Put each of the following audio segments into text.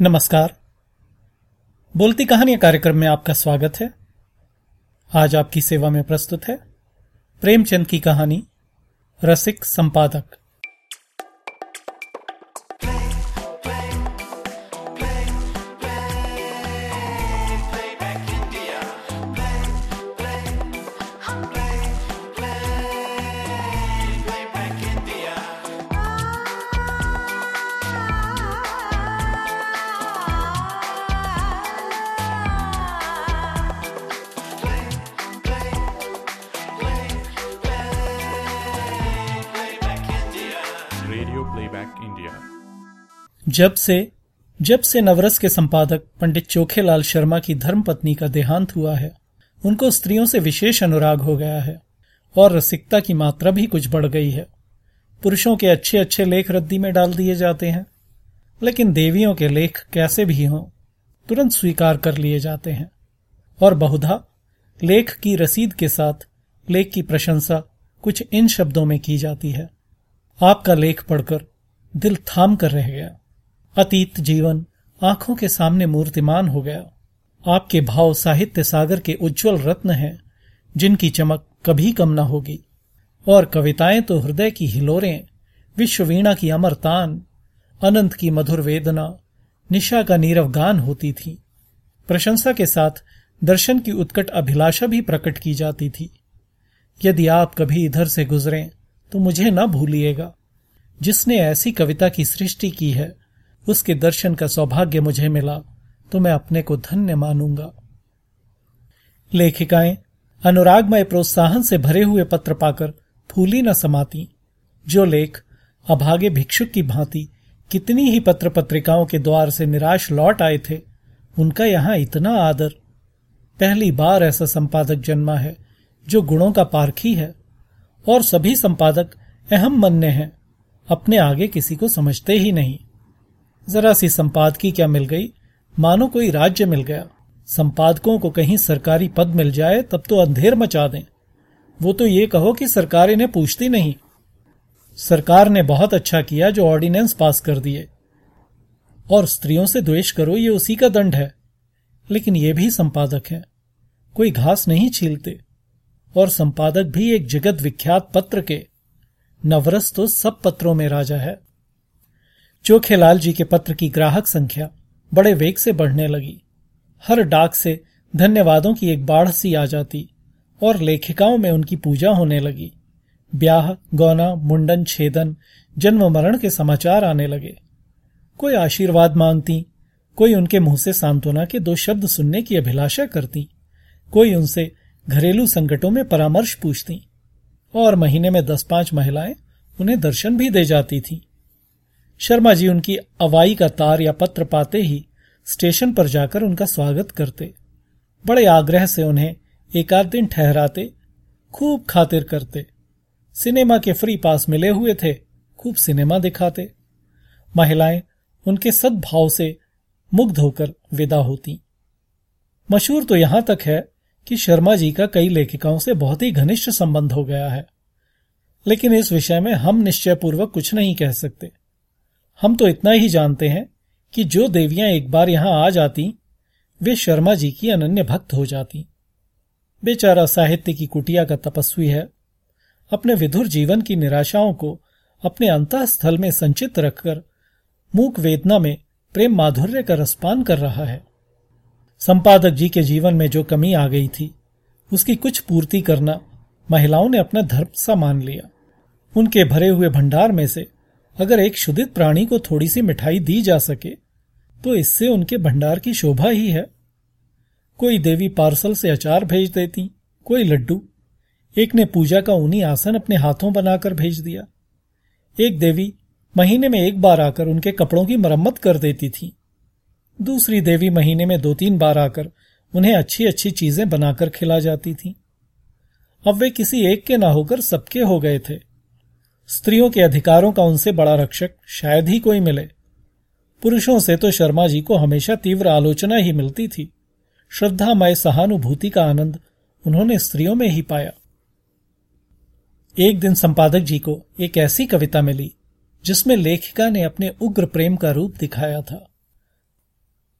नमस्कार। बोलती कहानियाँ कार्यक्रम में आपका स्वागत है। आज आपकी सेवा में प्रस्तुत है प्रेमचंद की कहानी, रसिक संपादक। जब से जब से नवरस के संपादक पंडित चोखेलाल शर्मा की धर्मपत्नी का देहांत हुआ है, उनको स्त्रियों से विशेष अनुराग हो गया है और रसिकता की मात्रा भी कुछ बढ़ गई है। पुरुषों के अच्छे अच्छे लेख रद्दी में डाल दिए जाते हैं। लेकिन देवियों के लेख कैसे भी हों, तुरंत स्वीकार कर लिए जाते हैं। और बहुधा, लेख की रसीद के साथ लेख की प्रशंसा कुछ इन शब्दों में की जाती है। आपका लेख पढ़कर दिल थाम कर रह गया। अतीत जीवन आँखों के सामने मूर्तिमान हो गया। आपके भाव साहित्य सागर के उज्जवल रत्न हैं, जिनकी चमक कभी कम न होगी। और कविताएँ तो हृदय की हिलोरें, विश्ववीणा की अमर तान, अनंत की मधुर वेदना, निशा का नीरव गान होती थी। प्रशंसा के साथ दर्शन की उत्कट अभिलाषा भी प्रकट की जाती थी। यदि आप कभी इधर से गुजरें तो मुझे न भूलिएगा। जिसने ऐसी कविता की सृष्टि की है उसके दर्शन का सौभाग्य मुझे मिला तो मैं अपने को धन्य मानूँगा। लेखिकाएँ, अनुरागमय प्रोत्साहन से भरे हुए पत्र पाकर फूली न समाती। जो लेख, अभागे भिक्षुक की भांति, कितनी ही पत्र पत्रिकाओं के द्वार से निराश लौट आए थे, उनका यहाँ इतना आदर। पहली बार ऐसा संपादक जन्मा है, जो गुणों का पारखी है, और सभी संपादक अहम मन्य हैं, अपने आगे किसी को समझते ही नहीं। जरा सी संपादकी क्या मिल गई? मानो कोई राज्य मिल गया। संपादकों को कहीं सरकारी पद मिल जाए, तब तो अंधेर मचा दें। वो तो ये कहो कि सरकार इन्हें पूछती नहीं। सरकार ने बहुत अच्छा किया जो ऑर्डिनेंस पास कर दिए। और स्त्रियों से द्वेष करो, ये उसी का दंड है। लेकिन ये भी संपादक हैं। कोई घास नहीं छीलते। और संपादक भी एक जगत विख्यात पत्र के। नवरस तो सब पत्रों में राजा है। चोखेलाल जी के पत्र की ग्राहक संख्या बड़े वेग से बढ़ने लगी। हर डाक से धन्यवादों की एक बाढ़ सी आ जाती और लेखिकाओं में उनकी पूजा होने लगी। ब्याह, गौना, मुंडन, छेदन, जन्म मरण के समाचार आने लगे। कोई आशीर्वाद मांगती, कोई उनके मुँह से सांत्वना के दो शब्द सुनने की अभिलाषा करती, कोई उनसे घरेलू संकटों में परामर्श पूछती। और महीने में दस पाँच महिलाएँ उन्हें दर्शन भी दे जाती थीं। शर्मा जी उनकी अवाई का तार या पत्र पाते ही स्टेशन पर जाकर उनका स्वागत करते। बड़े आग्रह से उन्हें एक आध दिन ठहराते, खूब खातिर करते। सिनेमा के फ्री पास मिले हुए थे, खूब सिनेमा दिखाते। महिलाएँ उनके सद्भाव से मुग्ध होकर विदा होती। मशहूर तो यहाँ तक है कि शर्मा जी का कई लेखिकाओं से बहुत ही घनिष्ठ संबंध हो गया है। लेकिन इस विषय में हम निश्चयपूर्वक कुछ नहीं कह सकते। हम तो इतना ही जानते हैं कि जो देवियाँ एक बार यहाँ आ जाती, वे शर्मा जी की अनन्य भक्त हो जाती। बेचारा साहित्य की कुटिया का तपस्वी है। अपने विधुर जीवन की निराशाओं को अपने अंतःस्थल में संचित रखकर मूक वेदना में प्रेम माधुर्य का रसपान कर रहा है। संपादक जी के जीवन में जो कमी आ गई थी, उसकी कुछ पूर्ति करना महिलाओं ने अपना धर्म सा मान लिया। उनके भरे हुए भंडार में से अगर एक शुद्धित प्राणी को थोड़ी सी मिठाई दी जा सके तो इससे उनके भंडार की शोभा ही है। कोई देवी पार्सल से अचार भेज देती, कोई लड्डू। एक ने पूजा का ऊनी आसन अपने हाथों बनाकर भेज दिया। एक देवी महीने में एक बार आकर उनके कपड़ों की मरम्मत कर देती थी। दूसरी देवी महीने में दो तीन बार आकर उन्हें अच्छी अच्छी चीज़ें बनाकर खिला जाती थी। अब वे किसी एक के ना होकर सबके हो गए थे। स्त्रियों के अधिकारों का उनसे बड़ा रक्षक शायद ही कोई मिले। पुरुषों से तो शर्मा जी को हमेशा तीव्र आलोचना ही मिलती थी। श्रद्धामय सहानुभूति का आनंद उन्होंने स्त्रियों में ही पाया। एक दिन संपादक जी को एक ऐसी कविता मिली, जिसमें लेखिका ने अपने उग्र प्रेम का रूप दिखाया था।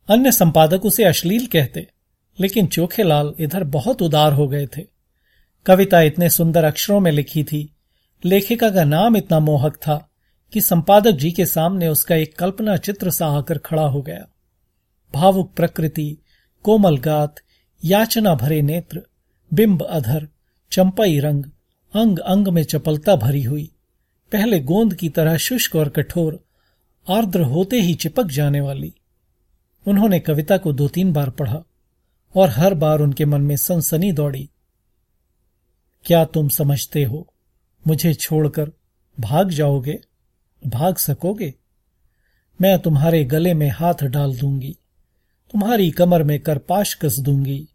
अन्य संपादक उसे अश्लील कहते, लेकिन चोखेलाल इधर बहुत उदार हो गए थे। कविता इतने सुंदर अक्षरों में लिखी थी लेखिका का नाम इतना मोहक था कि संपादक जी के सामने उसका एक कल्पना चित्र सा आकर खड़ा हो गया। भावुक प्रकृति, कोमल गात, याचना भरे नेत्र, बिंब अधर, चंपाई रंग, अंग अंग में चपलता भरी हुई, पहले गोंद की तरह शुष्क और कठोर, आर्द्र होते ही चिपक जाने वाली। उन्होंने कविता को दो तीन बार पढ़ा और हर बार उनके मन में सनसनी दौड़ी। क्या तुम समझते हो मुझे छोड़कर भाग जाओगे, भाग सकोगे? मैं तुम्हारे गले में हाथ डाल दूँगी, तुम्हारी कमर में करपाश कस दूँगी,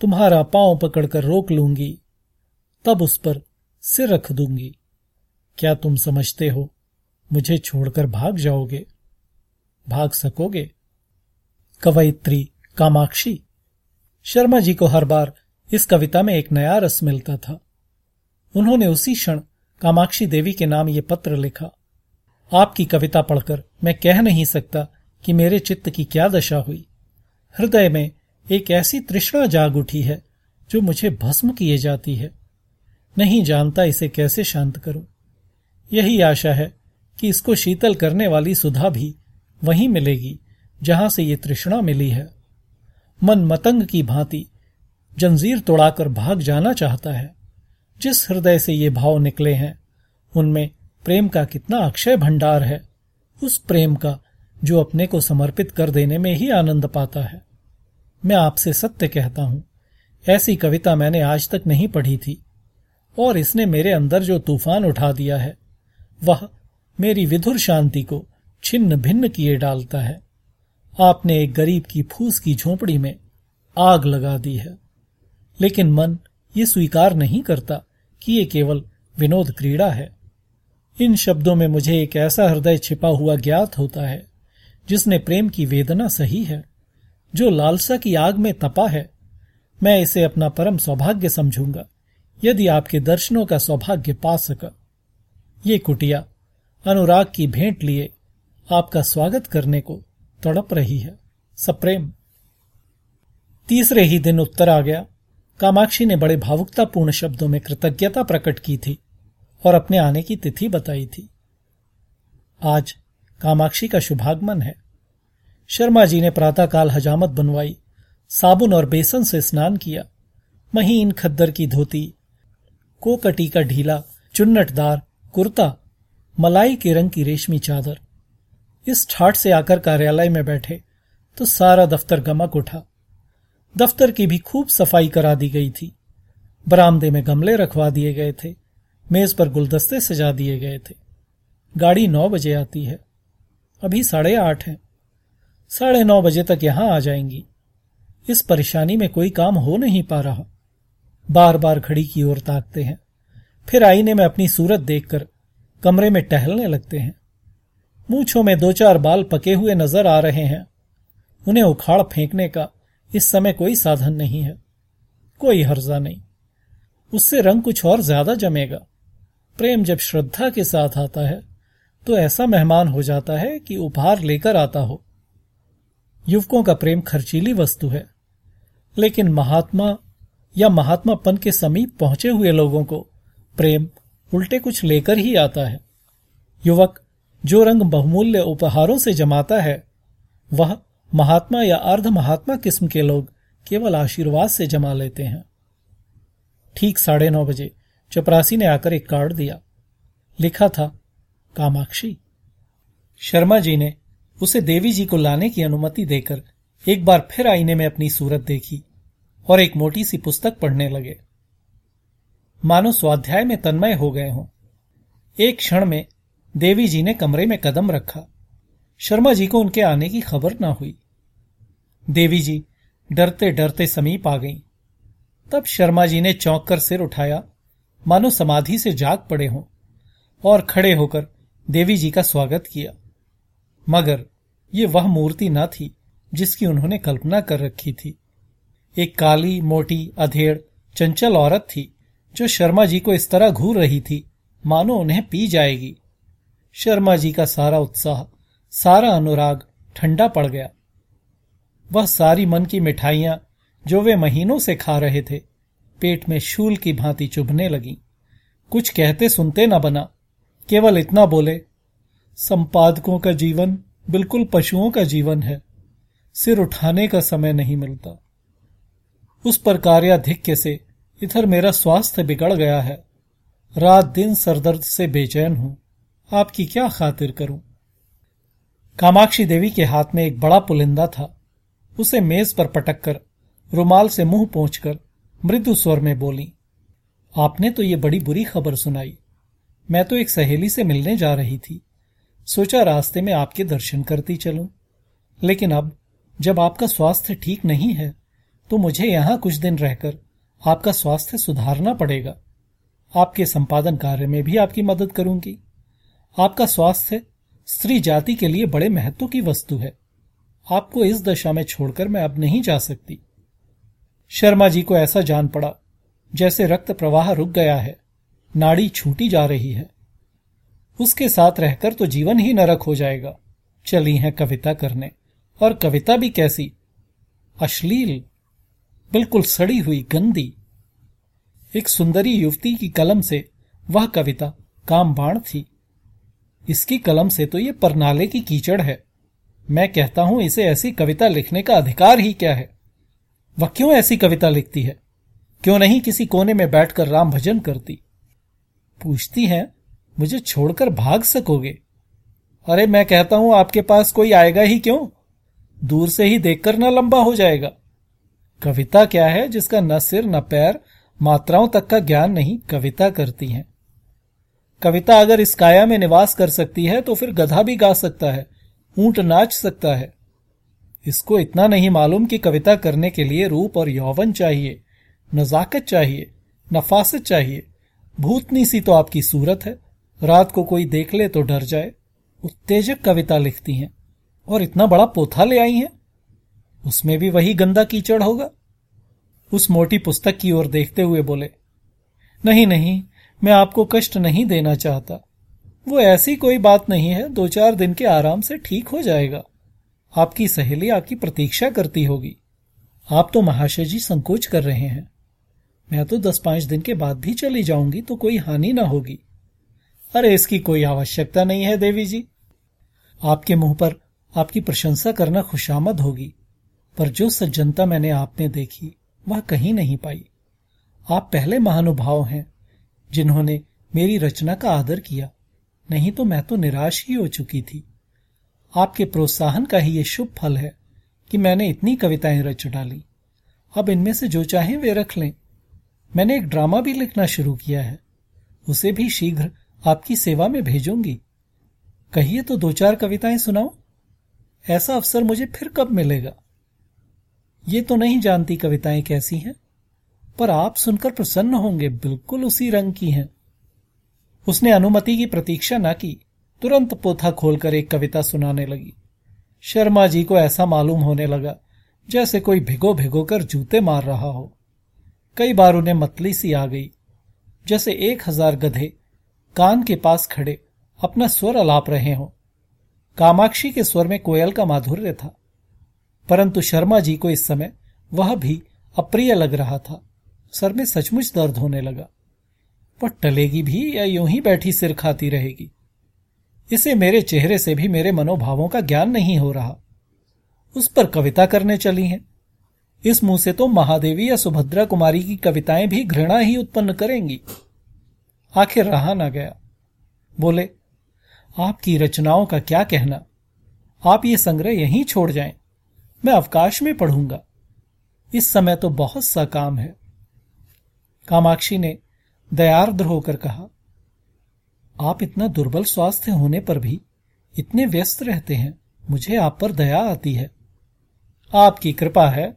तुम्हारा पाँव पकड़कर रोक लूँगी, तब उस पर सिर रख दूँगी। क्या तुम समझते हो, मुझे छोड़कर भाग जाओगे? भाग सकोगे? कवयित्री कामाक्षी, शर्मा जी को हर बार इस कविता में एक नया रस मिलता था। उन्होंने उसी क्षण कामाक्षी देवी के नाम ये पत्र लिखा। आपकी कविता पढ़कर मैं कह नहीं सकता कि मेरे चित्त की क्या दशा हुई। हृदय में एक ऐसी तृष्णा जाग उठी है जो मुझे भस्म किए जाती है। नहीं जानता इसे कैसे शांत करूँ। यही आशा है कि इसको शीतल करने वाली सुधा भी वहीं मिलेगी, जहाँ से ये तृष्णा मिली है। मन मतंग की भांति जंजीर तोड़ाकर भाग जाना चाहता है। जिस हृदय से ये भाव निकले हैं, उनमें प्रेम का कितना अक्षय भंडार है। उस प्रेम का जो अपने को समर्पित कर देने में ही आनंद पाता है। मैं आपसे सत्य कहता हूँ, ऐसी कविता मैंने आज तक नहीं पढ़ी थी, और इसने मेरे अंदर जो तूफ़ान उठा दिया है, वह मेरी विधुर शांति को छिन्न भिन्न किए डालता है। आपने एक गरीब की फूस की झोपड़ी में आग लगा दी है, लेकिन मन ये स्वीकार नहीं करता कि ये केवल विनोद क्रीड़ा है। इन शब्दों में मुझे एक ऐसा हृदय छिपा हुआ ज्ञात होता है, जिसने प्रेम की वेदना सही है, जो लालसा की आग में तपा है। मैं इसे अपना परम सौभाग्य समझूँगा, यदि आपके दर्शनों का सौभाग्य पा सका। ये कुटिया, अनुराग की भेंट लिए आपका स्वागत करने को तड़प रही है। सप्रेम। तीसरे ही दिन उत्तर आ गया। कामाक्षी ने बड़े भावुकतापूर्ण शब्दों में कृतज्ञता प्रकट की थी और अपने आने की तिथि बताई थी। आज कामाक्षी का शुभागमन है। शर्मा जी ने प्रातःकाल हजामत बनवाई, साबुन और बेसन से स्नान किया। महीन खद्दर की धोती, कोकटी का ढीला, चुन्नटदार कुर्ता, मलाई के रंग की रेशमी चादर। इस ठाट से आकर कार्यालय में बैठे तो सारा दफ्तर गमक उठा। दफ्तर की भी खूब सफ़ाई करा दी गई थी। बरामदे में गमले रखवा दिए गए थे। मेज पर गुलदस्ते सजा दिए गए थे। गाड़ी नौ बजे आती है। अभी साढ़े आठ है। साढ़े नौ बजे तक यहाँ आ जाएँगी। इस परेशानी में कोई काम हो नहीं पा रहा। बार बार घड़ी की ओर ताकते हैं। फिर आईने में अपनी सूरत देखकर कमरे में टहलने लगते हैं। मूछों में दो चार बाल पके हुए नज़र आ रहे हैं। उन्हें उखाड़ फेंकने का इस समय कोई साधन नहीं है, कोई हर्जा नहीं। उससे रंग कुछ और ज़्यादा जमेगा। प्रेम जब श्रद्धा के साथ आता है तो ऐसा मेहमान हो जाता है कि उपहार लेकर आता हो। युवकों का प्रेम खर्चीली वस्तु है, लेकिन महात्मा या महात्मापन के समीप पहुँचे हुए लोगों को प्रेम उल्टे कुछ लेकर ही आता है। युवक जो रंग बहुमूल्य उपहारों से जमाता है, वह महात्मा या अर्ध महात्मा किस्म के लोग केवल आशीर्वाद से जमा लेते हैं। ठीक साढ़े नौ बजे चपरासी ने आकर एक कार्ड दिया। लिखा था, कामाक्षी। शर्मा जी ने उसे देवी जी को लाने की अनुमति देकर एक बार फिर आईने में अपनी सूरत देखी और एक मोटी सी पुस्तक पढ़ने लगे। मानो स्वाध्याय में तन्मय हो गए हों। एक क्षण में देवी जी ने कमरे में कदम रखा। शर्मा जी को उनके आने की खबर ना हुई। देवी जी डरते डरते समीप आ गईं। तब शर्मा जी ने चौंक कर सिर उठाया। मानो समाधि से जाग पड़े हों और खड़े होकर देवी जी का स्वागत किया। मगर ये वह मूर्ति न थी जिसकी उन्होंने कल्पना कर रखी थी। एक काली, मोटी, अधेड़, चंचल औरत थी जो शर्मा जी को इस तरह घूर रही थी। मानो उन्हें पी जाएगी। शर्मा जी का सारा उत्साह सारा अनुराग ठंडा पड़ गया। वह सारी मन की मिठाइयाँ जो वे महीनों से खा रहे थे, पेट में शूल की भांति चुभने लगी। कुछ कहते सुनते न बना, केवल इतना बोले, संपादकों का जीवन बिल्कुल पशुओं का जीवन है, सिर उठाने का समय नहीं मिलता। उस पर कार्याधिक्य से इधर मेरा स्वास्थ्य बिगड़ गया है। रात दिन सरदर्द से बेचैन हूँ। आपकी क्या खातिर करूँ? कामाक्षी देवी के हाथ में एक बड़ा पुलिंदा था। उसे मेज पर पटक कर रुमाल से मुँह पहुंचकर मृदु स्वर में बोली, आपने तो ये बड़ी बुरी खबर सुनाई। मैं तो एक सहेली से मिलने जा रही थी। सोचा रास्ते में आपके दर्शन करती चलूँ। लेकिन अब, जब आपका स्वास्थ्य ठीक नहीं है तो मुझे यहाँ कुछ दिन रहकर आपका स्वास्थ्य सुधारना पड़ेगा। आपके संपादन कार्य में भी आपकी मदद करूँगी। आपका स्वास्थ्य स्त्री जाति के लिए बड़े महत्व की वस्तु है। आपको इस दशा में छोड़कर मैं अब नहीं जा सकती। शर्मा जी को ऐसा जान पड़ा, जैसे रक्त प्रवाह रुक गया है, नाड़ी छूटी जा रही है। उसके साथ रहकर तो जीवन ही नरक हो जाएगा। चली है कविता करने, और कविता भी कैसी? अश्लील, बिल्कुल सड़ी हुई गंदी। एक सुंदरी युवती की कलम से वह कविता काम बाण थी। इसकी कलम से तो ये परनाले की कीचड़ है। मैं कहता हूँ, इसे ऐसी कविता लिखने का अधिकार ही क्या है? वह क्यों ऐसी कविता लिखती है? क्यों नहीं किसी कोने में बैठकर राम भजन करती? पूछती है, मुझे छोड़कर भाग सकोगे? अरे, मैं कहता हूँ, आपके पास कोई आएगा ही क्यों? दूर से ही देखकर ना लंबा हो जाएगा। कविता क्या है जिसका न सिर न पैर मात्राओं तक का ज्ञान नहीं कविता करती हैं? कविता अगर इस काया में निवास कर सकती है तो फिर गधा भी गा सकता है, ऊँट नाच सकता है। इसको इतना नहीं मालूम कि कविता करने के लिए रूप और यौवन चाहिए, नजाकत चाहिए, नफासत चाहिए। भूतनी सी तो आपकी सूरत है, रात को कोई देख ले तो डर जाए। उत्तेजक कविता लिखती हैं, और इतना बड़ा पोथा ले आई हैं। उसमें भी वही गंदा कीचड़ होगा। उस मोटी पुस्तक की ओर देखते हुए बोले, नहीं नहीं मैं आपको कष्ट नहीं देना चाहता। वो ऐसी कोई बात नहीं है, दो चार दिन के आराम से ठीक हो जाएगा। आपकी सहेली आपकी प्रतीक्षा करती होगी। आप तो महाशय जी संकोच कर रहे हैं। मैं तो दस पाँच दिन के बाद भी चली जाऊँगी तो कोई हानि ना होगी। अरे इसकी कोई आवश्यकता नहीं है, देवी जी। आपके मुँह पर आपकी प्रशंसा करना खुशामद होगी, पर जो सज्जनता मैंने आप में देखी, वह कहीं नहीं पाई। आप पहले महानुभाव हैं। जिन्होंने मेरी रचना का आदर किया। नहीं तो मैं तो निराश ही हो चुकी थी। आपके प्रोत्साहन का ही ये शुभ फल है कि मैंने इतनी कविताएँ रच डाली। अब इनमें से जो चाहे वे रख लें। मैंने एक ड्रामा भी लिखना शुरू किया है। उसे भी शीघ्र आपकी सेवा में भेजूँगी। कहिए तो दो चार कविताएँ सुनाओ ऐसा अवसर मुझे फिर कब मिलेगा? ये तो नहीं जानती कविताएँ कैसी हैं। पर आप सुनकर प्रसन्न होंगे, बिल्कुल उसी रंग की हैं। उसने अनुमति की प्रतीक्षा न की, तुरंत पोथा खोलकर एक कविता सुनाने लगी। शर्मा जी को ऐसा मालूम होने लगा, जैसे कोई भिगो भिगो कर जूते मार रहा हो। कई बार उन्हें मतली सी आ गई, जैसे एक हज़ार गधे कान के पास खड़े अपना स्वर अलाप रहे हो। कामाक्षी के स्वर में कोयल का माधुर्य था, परंतु शर्मा जी को इस समय वह भी अप्रिय लग रहा था। सर में सचमुच दर्द होने लगा। वह टलेगी भी या यूँ ही बैठी सिर खाती रहेगी। इसे मेरे चेहरे से भी मेरे मनोभावों का ज्ञान नहीं हो रहा। उस पर कविता करने चली हैं। इस मुँह से तो महादेवी या सुभद्रा कुमारी की कविताएँ भी घृणा ही उत्पन्न करेंगी। आखिर रहा ना गया। बोले, आपकी रचनाओं का क्या कहना? आप ये संग्रह यहीं छोड़ जाएँ। मैं अवकाश में पढ़ूँगा। इस समय तो बहुत सा काम है। कामाक्षी ने दयार्द्र होकर कहा, आप इतना दुर्बल स्वास्थ्य होने पर भी इतने व्यस्त रहते हैं, मुझे आप पर दया आती है। आपकी कृपा है।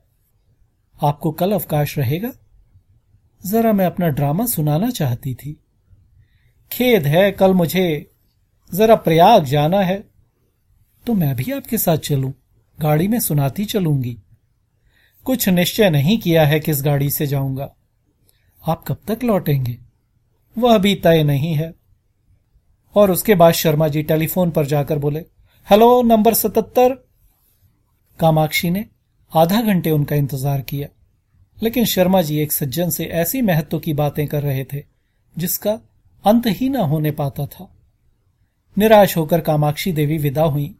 आपको कल अवकाश रहेगा। जरा मैं अपना ड्रामा सुनाना चाहती थी। खेद है, कल मुझे जरा प्रयाग जाना है। तो मैं भी आपके साथ चलूँ, गाड़ी में सुनाती चलूँगी। कुछ निश्चय नहीं किया है किस गाड़ी से जाऊँगा। आप कब तक लौटेंगे? वह भी तय नहीं है। और उसके बाद शर्मा जी टेलीफोन पर जाकर बोले, हेलो, नंबर सतहत्तर। कामाक्षी ने आधा घंटे उनका इंतज़ार किया। लेकिन शर्मा जी एक सज्जन से ऐसी महत्व की बातें कर रहे थे, जिसका अंत ही न होने पाता था। निराश होकर कामाक्षी देवी विदा हुई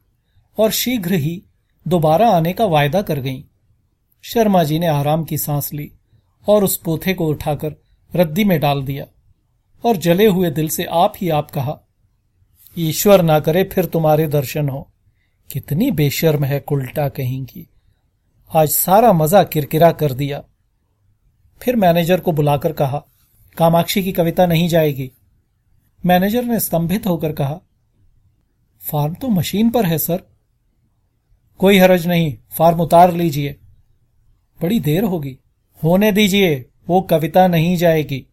और शीघ्र ही दोबारा आने का वायदा कर गईं। शर्मा जी ने आराम की सांस ली। और उस पोथे को उठाकर रद्दी में डाल दिया और जले हुए दिल से आप ही आप कहा, ईश्वर ना करे फिर तुम्हारे दर्शन हो। कितनी बेशर्म है कुल्टा कहेंगी। आज सारा मज़ा किरकिरा कर दिया। फिर मैनेजर को बुलाकर कहा, कामाक्षी की कविता नहीं जाएगी। मैनेजर ने स्तंभित होकर कहा, फार्म तो मशीन पर है सर। कोई हरज नहीं, फार्म उतार लीजिए। बड़ी देर होगी। होने दीजिए वो कविता नहीं जाएगी।